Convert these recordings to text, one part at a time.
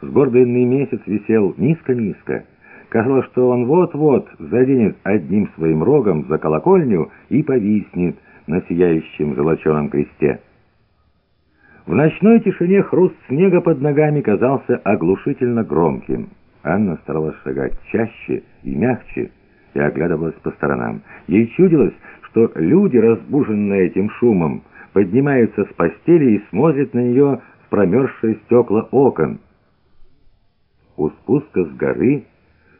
Сгорбленный месяц висел низко-низко. Казалось, что он вот-вот заденет одним своим рогом за колокольню и повиснет на сияющем золоченом кресте. В ночной тишине хруст снега под ногами казался оглушительно громким. Анна старалась шагать чаще и мягче и оглядывалась по сторонам. Ей чудилось, что люди, разбуженные этим шумом, поднимаются с постели и смотрят на нее в промерзшие стекла окон. У спуска с горы,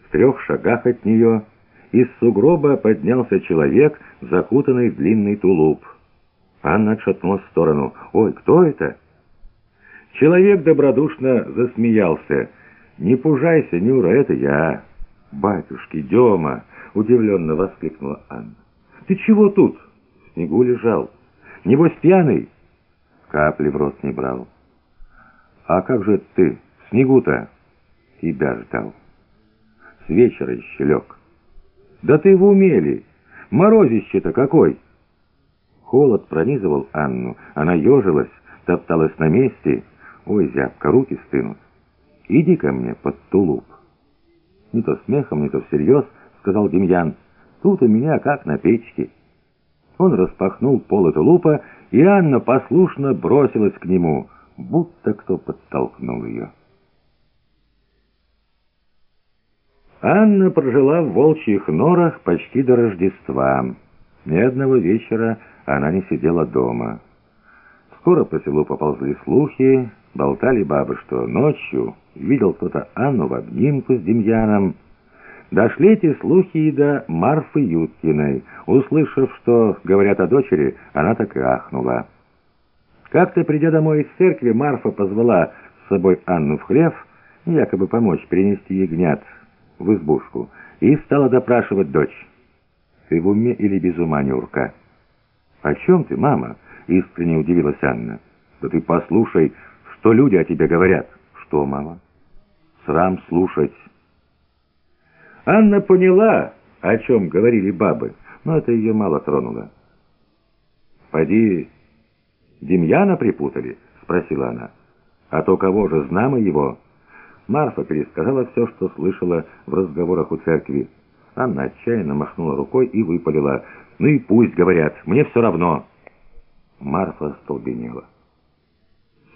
в трех шагах от нее, из сугроба поднялся человек, закутанный в длинный тулуп. Анна отшатнулась в сторону. «Ой, кто это?» Человек добродушно засмеялся. «Не пужайся, Нюра, это я». «Батюшки, Дема!» — удивленно воскликнула Анна. «Ты чего тут?» В снегу лежал. «Небось пьяный?» Капли в рот не брал. «А как же ты в снегу-то?» «Тебя ждал. С вечера еще лег». «Да ты в умели! Морозище-то какой!» Холод пронизывал Анну. Она ежилась, топталась на месте. «Ой, зябко, руки стынут. Иди ко мне под тулуп». Не то смехом, не то всерьез, сказал Демьян. «Тут у меня как на печке». Он распахнул полы тулупа, и Анна послушно бросилась к нему, будто кто подтолкнул ее. Анна прожила в волчьих норах почти до Рождества. Ни одного вечера она не сидела дома. Скоро по селу поползли слухи, болтали бабы, что ночью видел кто-то Анну в обнимку с Демьяном. Дошли эти слухи и до Марфы Юткиной. Услышав, что говорят о дочери, она так и ахнула. Как-то, придя домой из церкви, Марфа позвала с собой Анну в хлев, якобы помочь перенести ягнят в избушку, и стала допрашивать дочь. «Ты в уме или без ума, Нюрка?» «О чем ты, мама?» — искренне удивилась Анна. «Да ты послушай, что люди о тебе говорят». «Что, мама?» «Срам слушать». Анна поняла, о чем говорили бабы, но это ее мало тронуло. «Поди, Демьяна припутали?» — спросила она. «А то кого же, знамо его?» Марфа пересказала все, что слышала в разговорах у церкви. Анна отчаянно махнула рукой и выпалила. «Ну и пусть, говорят, мне все равно». Марфа столбенела.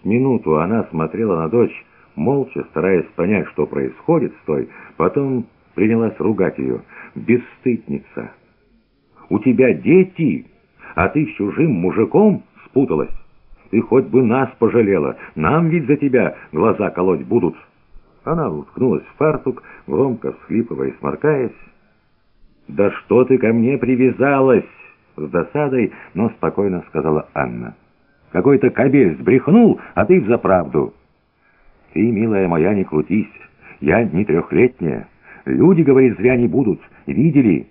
С минуту она смотрела на дочь, молча, стараясь понять, что происходит с той, потом принялась ругать ее. «Бесстыдница! У тебя дети, а ты с чужим мужиком спуталась. Ты хоть бы нас пожалела, нам ведь за тебя глаза колоть будут». Она уткнулась в фартук, громко всхлипывая и сморкаясь. «Да что ты ко мне привязалась?» С досадой, но спокойно сказала Анна. «Какой-то кобель сбрехнул, а ты взаправду». «Ты, милая моя, не крутись. Я не трехлетняя. Люди, говорит, зря не будут. Видели?»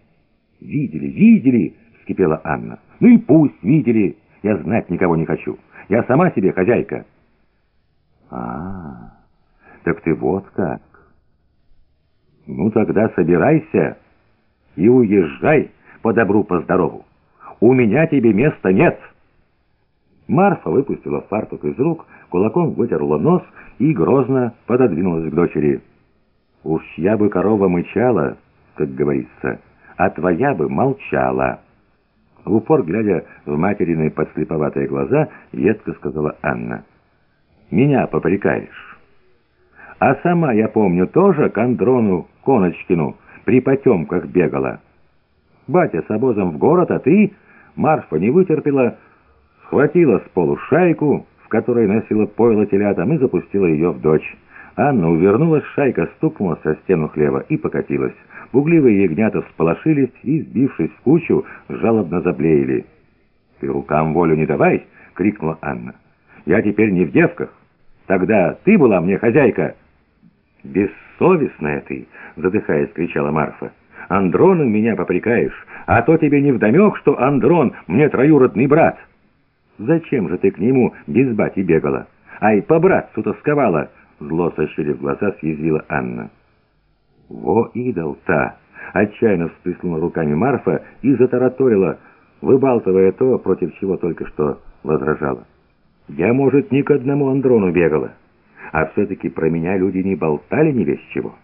«Видели, видели!» — вскипела Анна. «Ну и пусть видели. Я знать никого не хочу. Я сама себе хозяйка». «А-а-а!» «Так ты вот как!» «Ну тогда собирайся и уезжай по добру, по здорову. У меня тебе места нет!» Марфа выпустила фартук из рук, кулаком вытерла нос и грозно пододвинулась к дочери. «Уж я бы корова мычала, как говорится, а твоя бы молчала». В упор, глядя в материные подслеповатые глаза, едко сказала Анна. «Меня попрекаешь». А сама, я помню, тоже к Андрону Коночкину при потемках бегала. Батя с обозом в город, а ты, Марфа, не вытерпела, схватила с полу шайку, в которой носила пойло телятам, и запустила ее в дочь. Анна увернулась, шайка стукнула со стену хлева и покатилась. Бугливые ягнята всполошились и, сбившись в кучу, жалобно заблеяли. «Ты рукам волю не давай!» — крикнула Анна. «Я теперь не в девках. Тогда ты была мне хозяйка!» «Бессовестная ты!» — задыхаясь, кричала Марфа. «Андроном меня попрекаешь, а то тебе не вдомек, что Андрон мне троюродный брат!» «Зачем же ты к нему без бати бегала? Ай, по братцу тосковала!» Зло сощурив глаза, съязвила Анна. «Во идол-то!» — отчаянно всплеснула руками Марфа и затараторила, выбалтывая то, против чего только что возражала. «Я, может, ни к одному Андрону бегала». А все-таки про меня люди не болтали ни без чего.